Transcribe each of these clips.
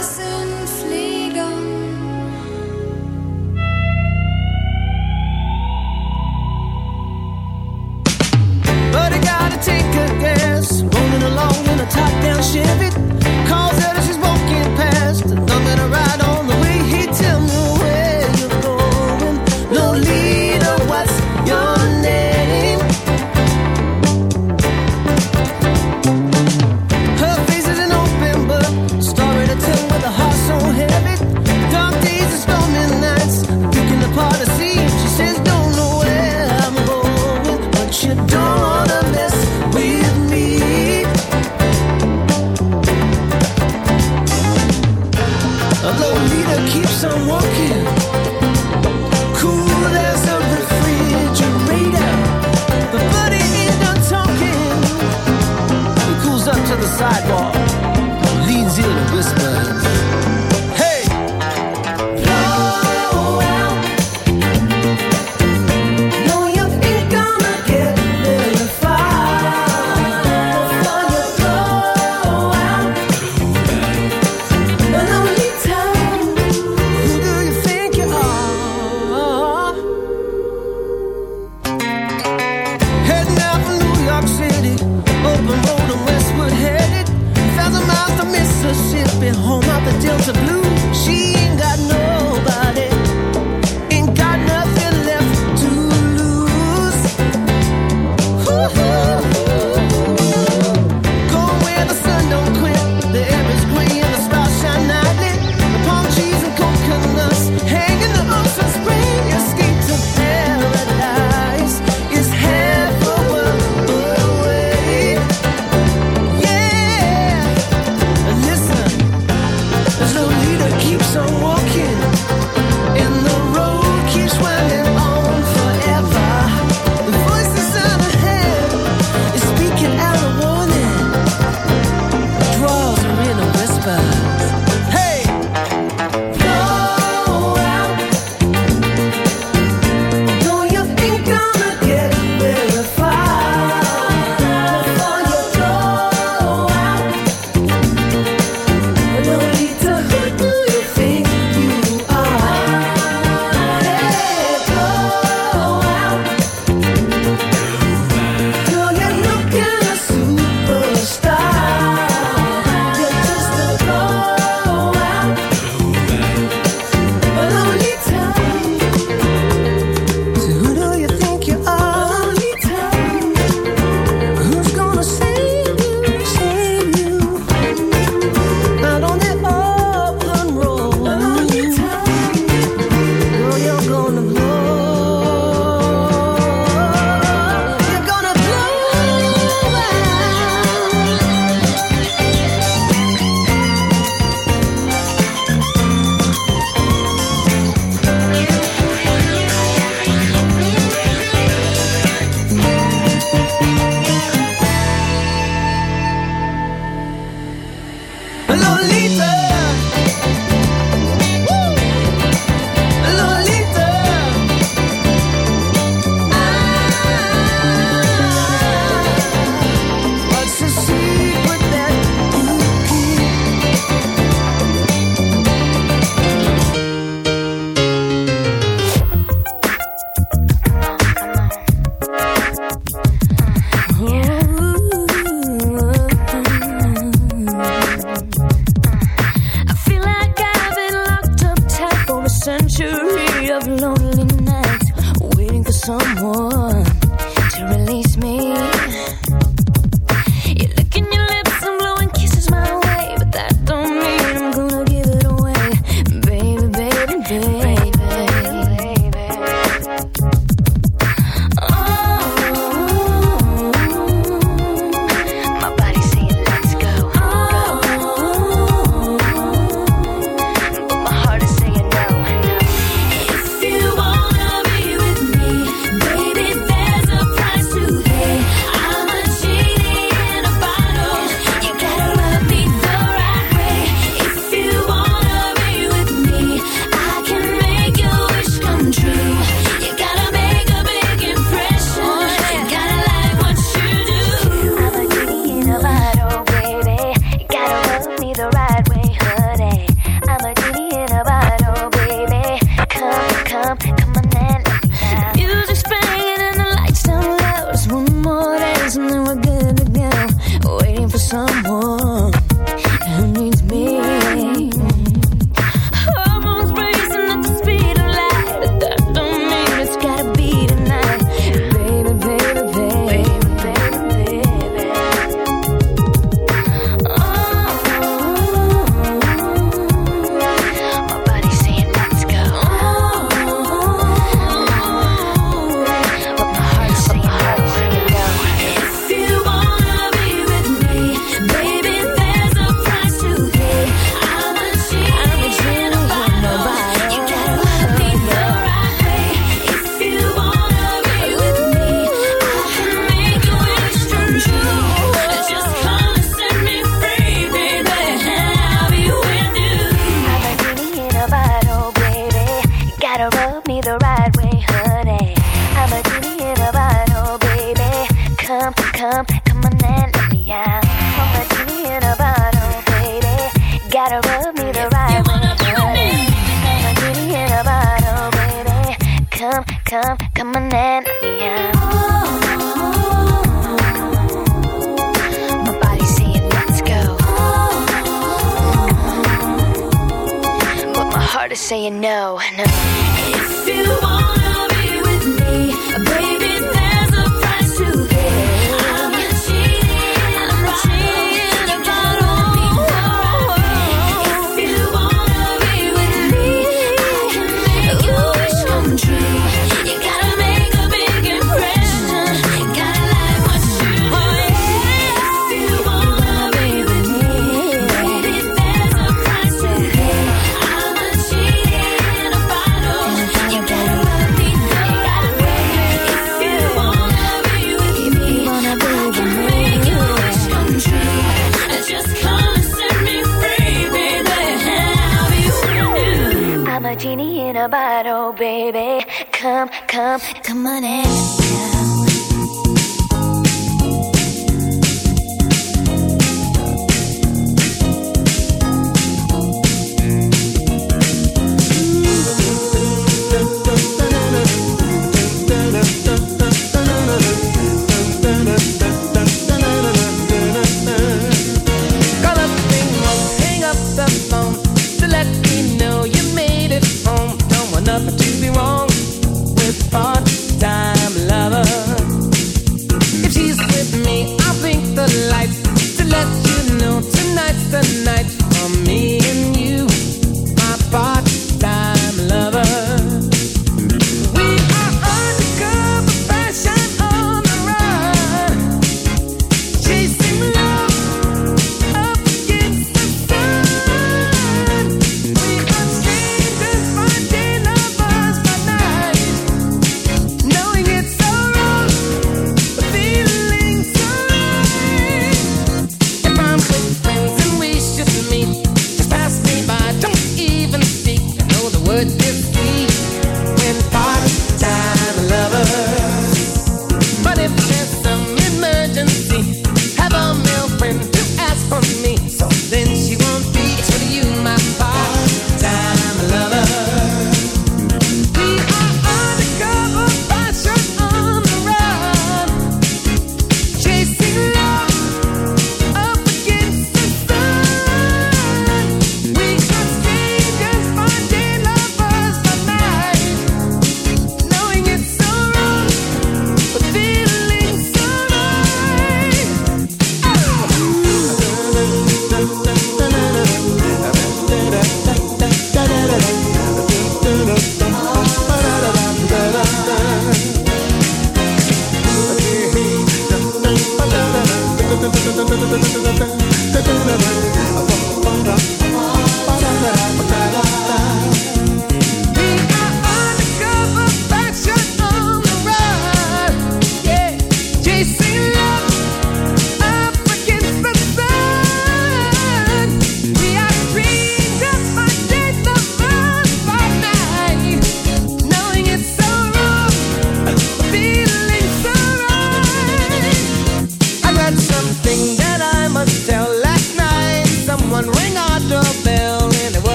passing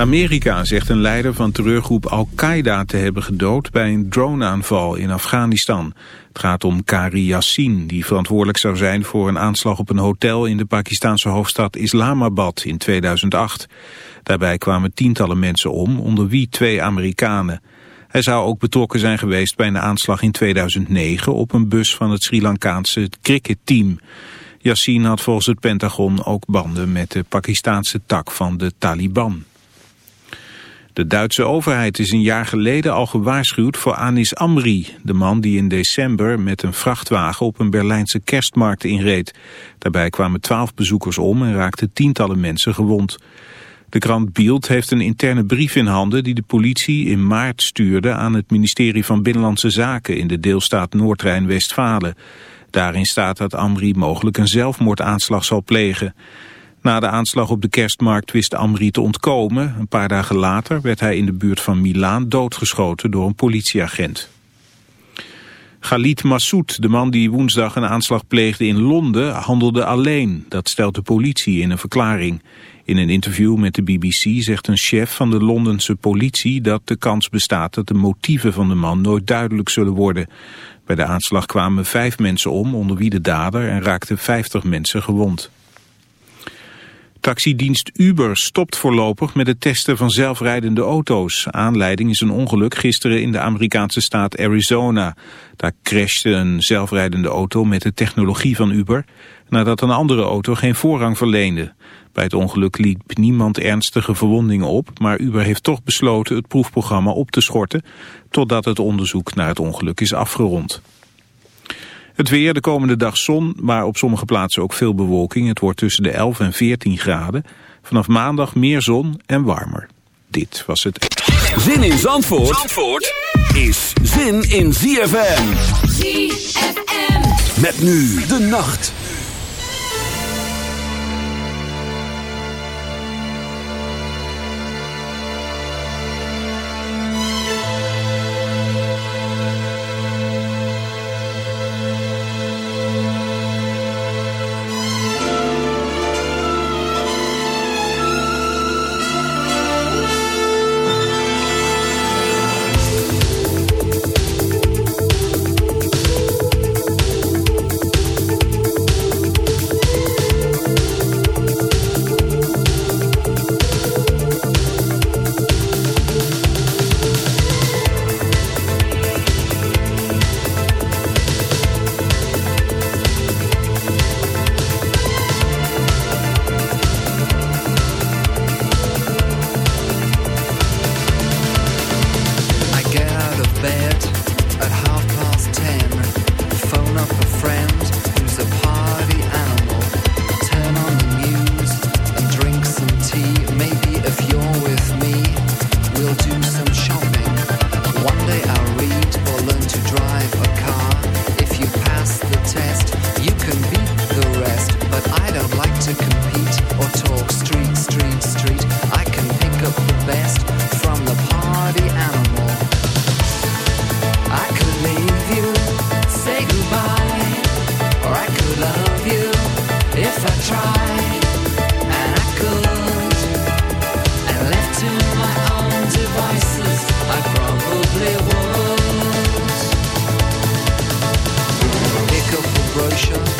Amerika zegt een leider van terreurgroep Al-Qaeda te hebben gedood bij een droneaanval in Afghanistan. Het gaat om Kari Yassin, die verantwoordelijk zou zijn voor een aanslag op een hotel in de Pakistanse hoofdstad Islamabad in 2008. Daarbij kwamen tientallen mensen om, onder wie twee Amerikanen. Hij zou ook betrokken zijn geweest bij een aanslag in 2009 op een bus van het Sri Lankaanse cricketteam. Yassin had volgens het Pentagon ook banden met de Pakistaanse tak van de Taliban. De Duitse overheid is een jaar geleden al gewaarschuwd voor Anis Amri, de man die in december met een vrachtwagen op een Berlijnse kerstmarkt inreed. Daarbij kwamen twaalf bezoekers om en raakten tientallen mensen gewond. De krant Bild heeft een interne brief in handen die de politie in maart stuurde aan het ministerie van Binnenlandse Zaken in de deelstaat Noord-Rijn-Westfalen. Daarin staat dat Amri mogelijk een zelfmoordaanslag zal plegen. Na de aanslag op de kerstmarkt wist Amri te ontkomen. Een paar dagen later werd hij in de buurt van Milaan doodgeschoten door een politieagent. Khalid Massoud, de man die woensdag een aanslag pleegde in Londen, handelde alleen. Dat stelt de politie in een verklaring. In een interview met de BBC zegt een chef van de Londense politie dat de kans bestaat dat de motieven van de man nooit duidelijk zullen worden. Bij de aanslag kwamen vijf mensen om, onder wie de dader, en raakten vijftig mensen gewond. Taxidienst Uber stopt voorlopig met het testen van zelfrijdende auto's. Aanleiding is een ongeluk gisteren in de Amerikaanse staat Arizona. Daar crashte een zelfrijdende auto met de technologie van Uber... nadat een andere auto geen voorrang verleende. Bij het ongeluk liep niemand ernstige verwondingen op... maar Uber heeft toch besloten het proefprogramma op te schorten... totdat het onderzoek naar het ongeluk is afgerond. Het weer, de komende dag zon, maar op sommige plaatsen ook veel bewolking. Het wordt tussen de 11 en 14 graden. Vanaf maandag meer zon en warmer. Dit was het. Zin in Zandvoort, Zandvoort is zin in ZFM. ZFM. Met nu de nacht. sure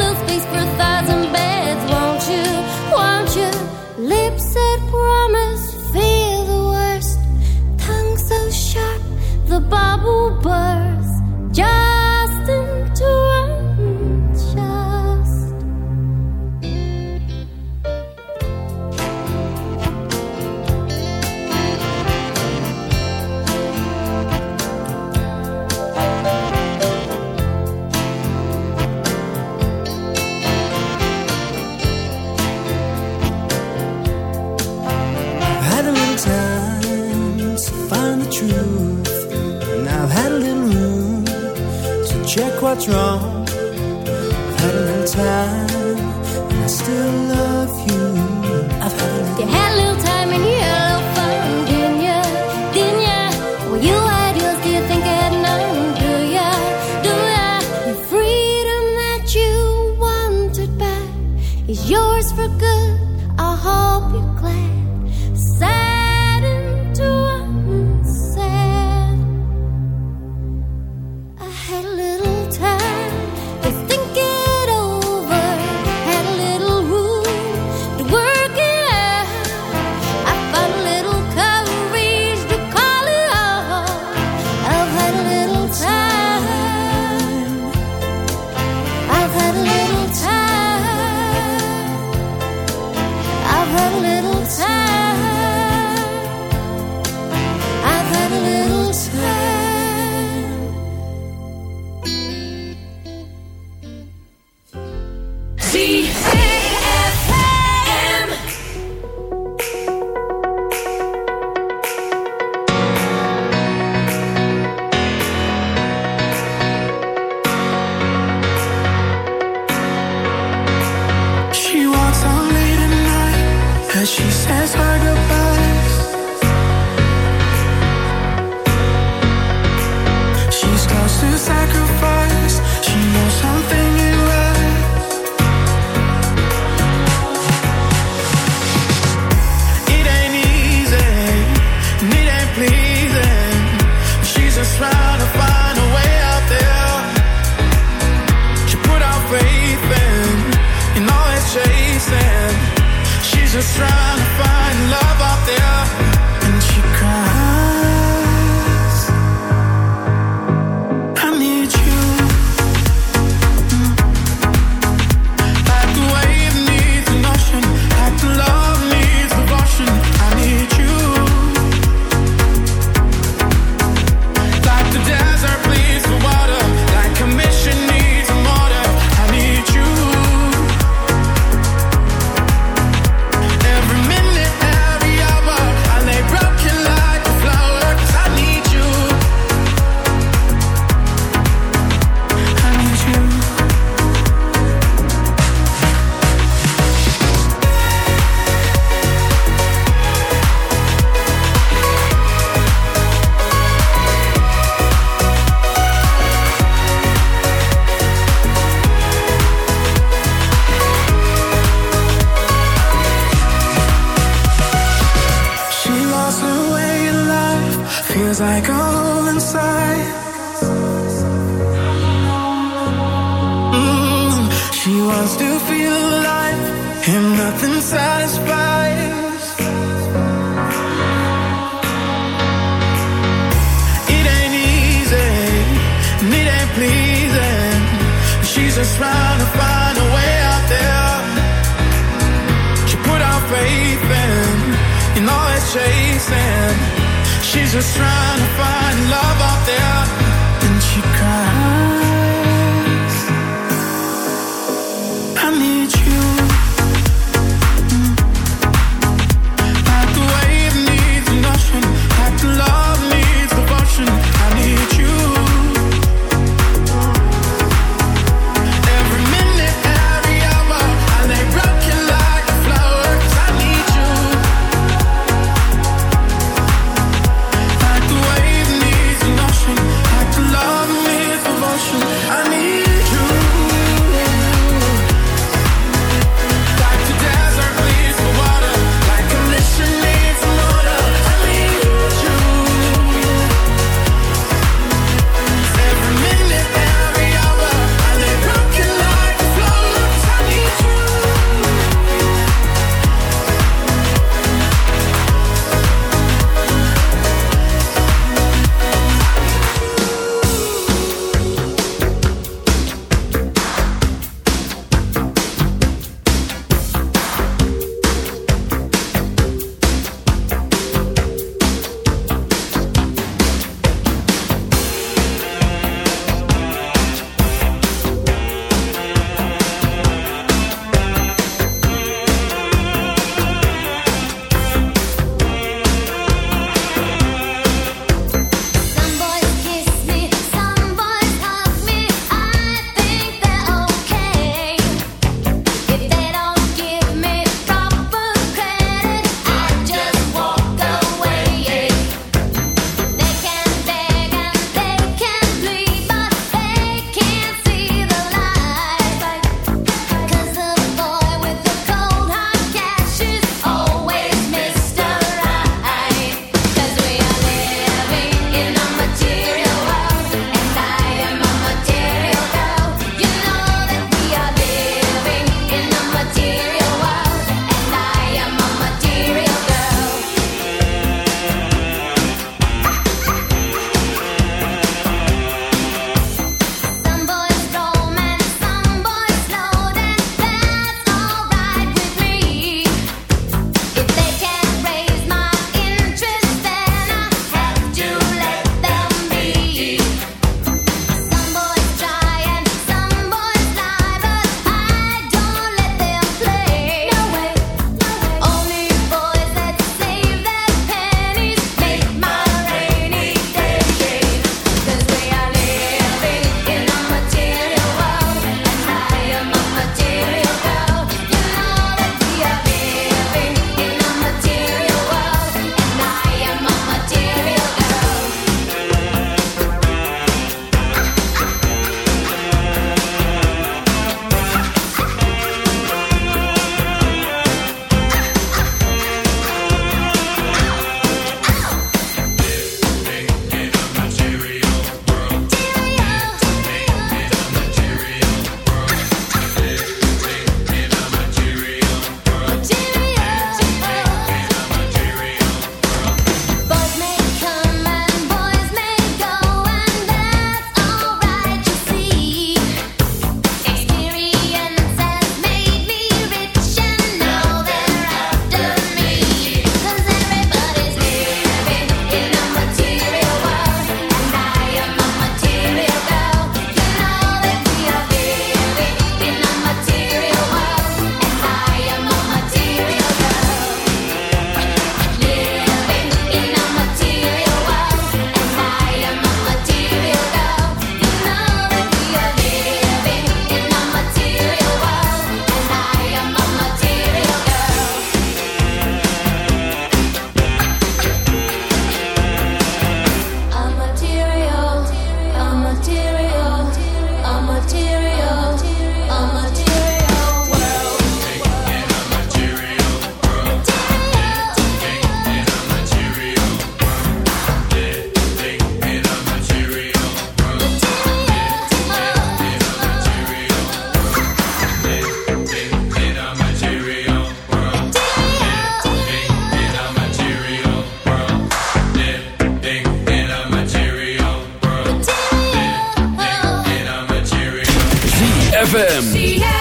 what's wrong ZFM.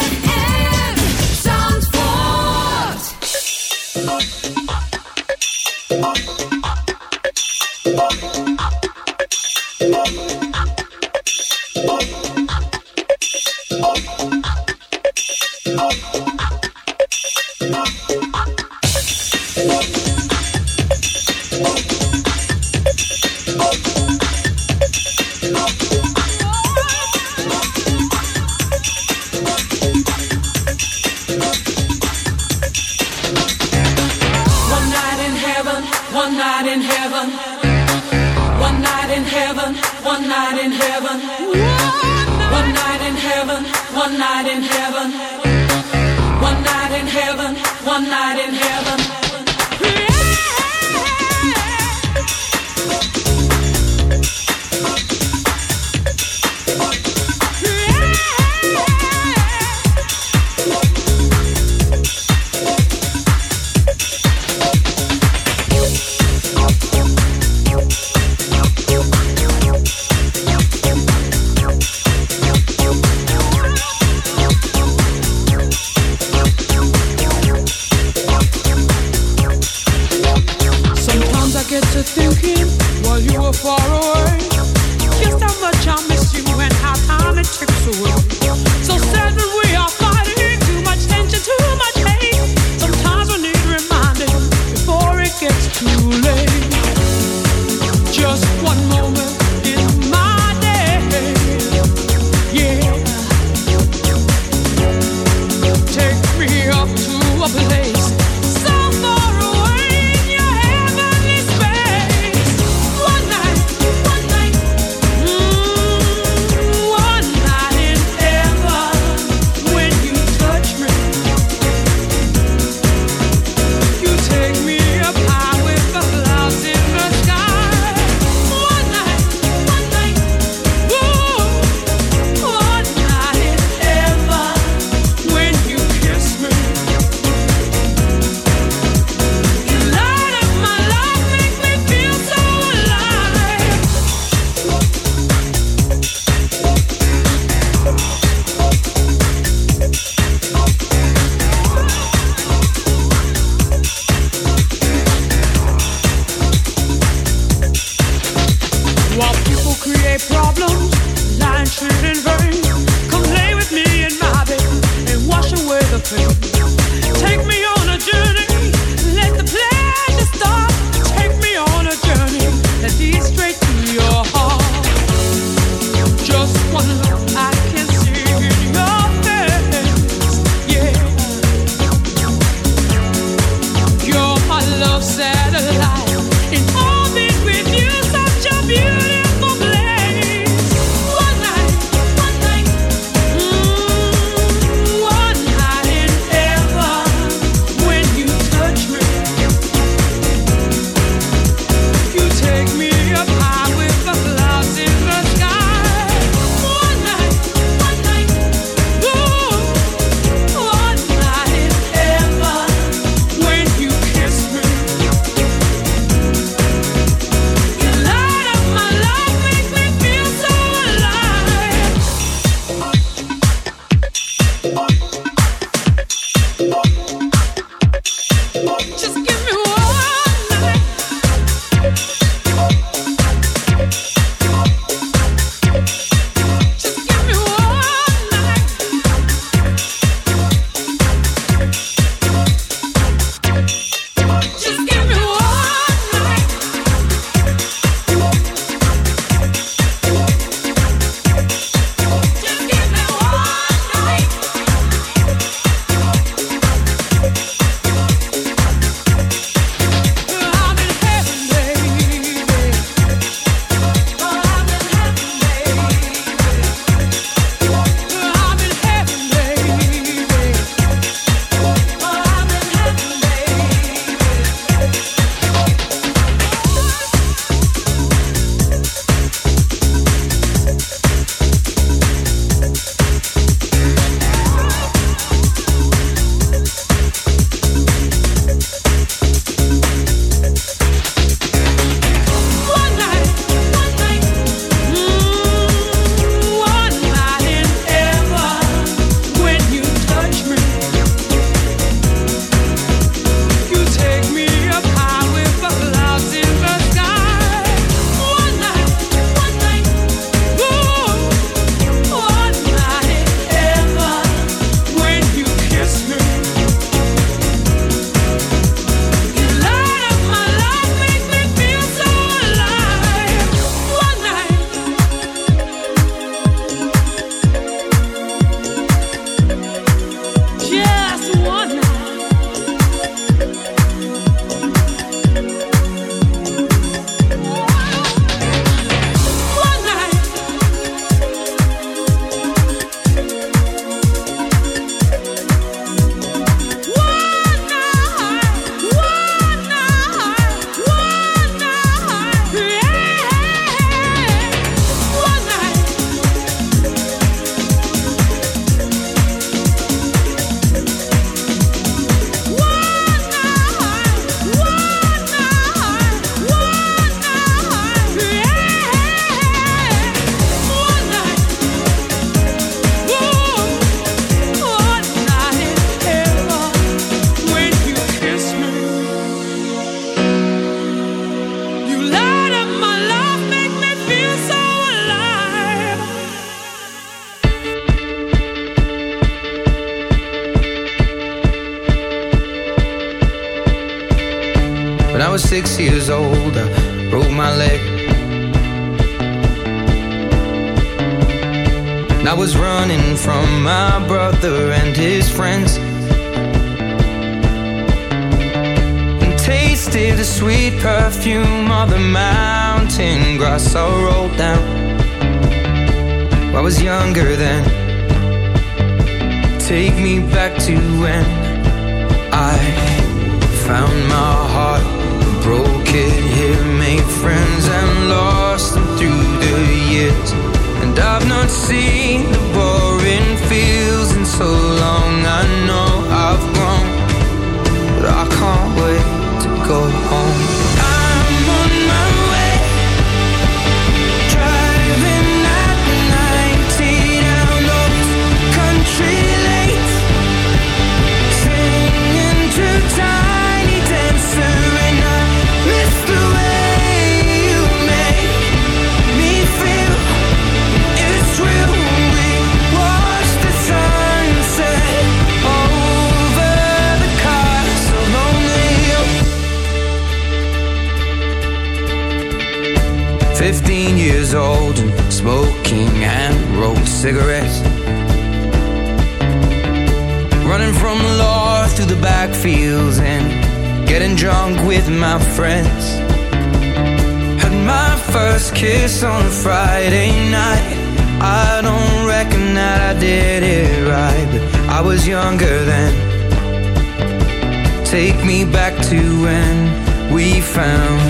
found.